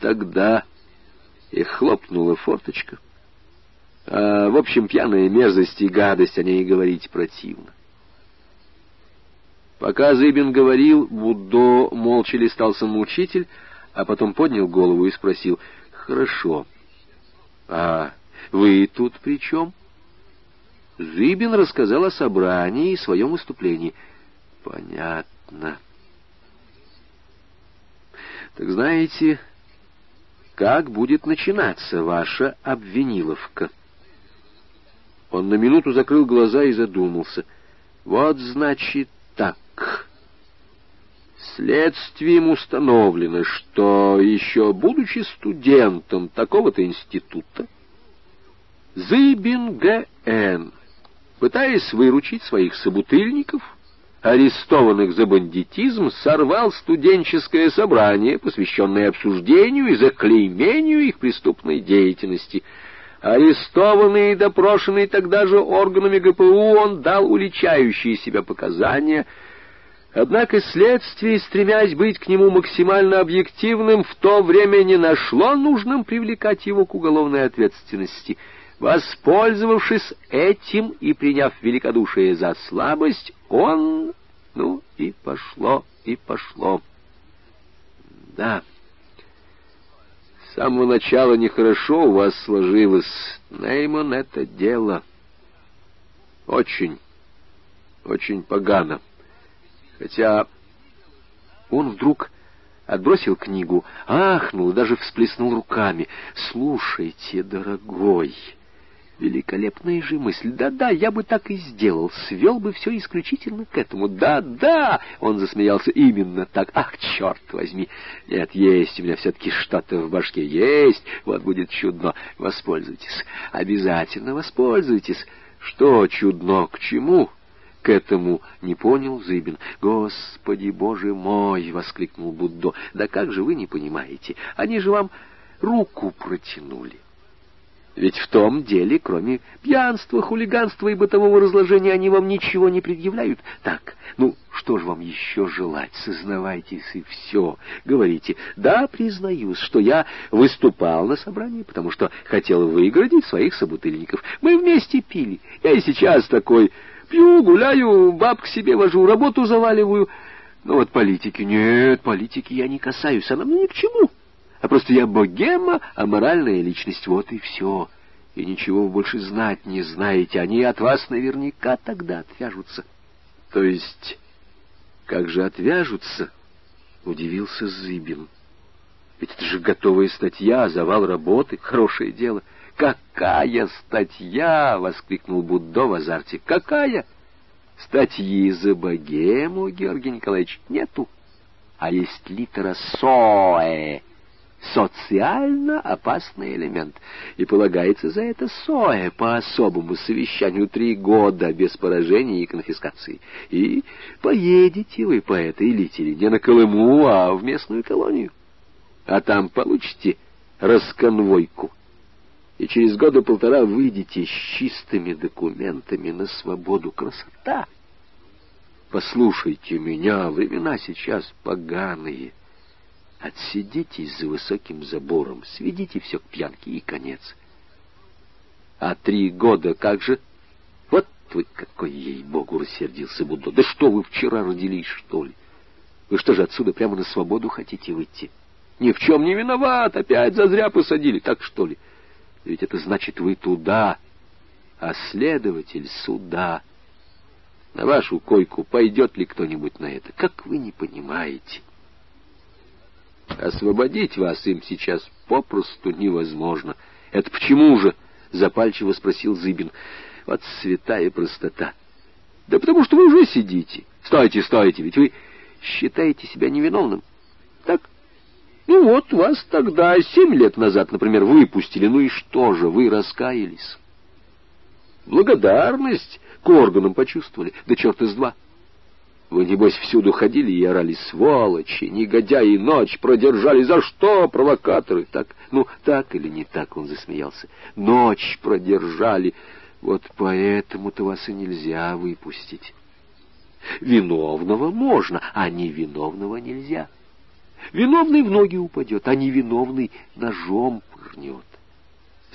тогда и хлопнула форточка. А, в общем, пьяная мерзость и гадость о ней говорить противно. Пока Зыбин говорил, Буддо молча листал самоучитель, а потом поднял голову и спросил, «Хорошо, а вы тут при чем?» Зыбин рассказал о собрании и своем выступлении. «Понятно. Так знаете, как будет начинаться ваша обвиниловка?» Он на минуту закрыл глаза и задумался. «Вот, значит, так. Следствием установлено, что еще будучи студентом такого-то института, Зыбин Г.Н., пытаясь выручить своих собутыльников, арестованных за бандитизм, сорвал студенческое собрание, посвященное обсуждению и заклеймению их преступной деятельности — Арестованный и допрошенный тогда же органами ГПУ, он дал уличающие себя показания, однако следствие, стремясь быть к нему максимально объективным, в то время не нашло нужным привлекать его к уголовной ответственности. Воспользовавшись этим и приняв великодушие за слабость, он... Ну, и пошло, и пошло. Да самого начала нехорошо у вас сложилось. Нейман, это дело. Очень, очень погано. Хотя он вдруг отбросил книгу, ахнул, даже всплеснул руками. «Слушайте, дорогой!» Великолепная же мысль. Да-да, я бы так и сделал. Свел бы все исключительно к этому. Да-да! Он засмеялся именно так. Ах, черт возьми! Нет, есть у меня все-таки что-то в башке. Есть! Вот будет чудно. Воспользуйтесь. Обязательно воспользуйтесь. Что чудно? К чему? К этому не понял Зыбин. «Господи, Боже мой!» — воскликнул Буддо. «Да как же вы не понимаете? Они же вам руку протянули». Ведь в том деле, кроме пьянства, хулиганства и бытового разложения, они вам ничего не предъявляют. Так, ну, что же вам еще желать? Сознавайтесь и все. Говорите, да, признаюсь, что я выступал на собрании, потому что хотел выгородить своих собутыльников. Мы вместе пили. Я и сейчас такой пью, гуляю, баб к себе вожу, работу заваливаю. Ну вот политики, нет, политики я не касаюсь, она мне ни к чему а просто я богема, а моральная личность, вот и все. И ничего вы больше знать не знаете, они от вас наверняка тогда отвяжутся. То есть, как же отвяжутся? Удивился Зыбин. Ведь это же готовая статья, завал работы, хорошее дело. «Какая статья!» — воскликнул Буддо в азарте. «Какая?» «Статьи за богему, Георгий Николаевич, нету. А есть литера «соэ», социально опасный элемент, и полагается за это СОЭ по особому совещанию три года без поражения и конфискации. И поедете вы по этой литере не на Колыму, а в местную колонию. А там получите расконвойку. И через года полтора выйдете с чистыми документами на свободу. Красота! Послушайте меня, времена сейчас поганые. Отсидитесь за высоким забором, сведите все к пьянке и конец. А три года как же? Вот вы какой, ей-богу, рассердился Будда. Да что вы вчера родились, что ли? Вы что же отсюда прямо на свободу хотите выйти? Ни в чем не виноват, опять зазря посадили, так что ли? Ведь это значит вы туда, а следователь сюда. На вашу койку пойдет ли кто-нибудь на это? Как вы не понимаете? Освободить вас им сейчас попросту невозможно. — Это почему же? — запальчиво спросил Зыбин. — Вот святая простота. — Да потому что вы уже сидите. Стойте, стойте, ведь вы считаете себя невиновным. Так? Ну вот, вас тогда, семь лет назад, например, выпустили. Ну и что же, вы раскаялись? Благодарность к органам почувствовали. Да черт из два. — вы, небось, всюду ходили и орали «Сволочи! Негодяи! Ночь продержали! За что, провокаторы?» Так, ну, так или не так, он засмеялся. «Ночь продержали! Вот поэтому-то вас и нельзя выпустить. Виновного можно, а невиновного нельзя. Виновный в ноги упадет, а невиновный ножом пырнет.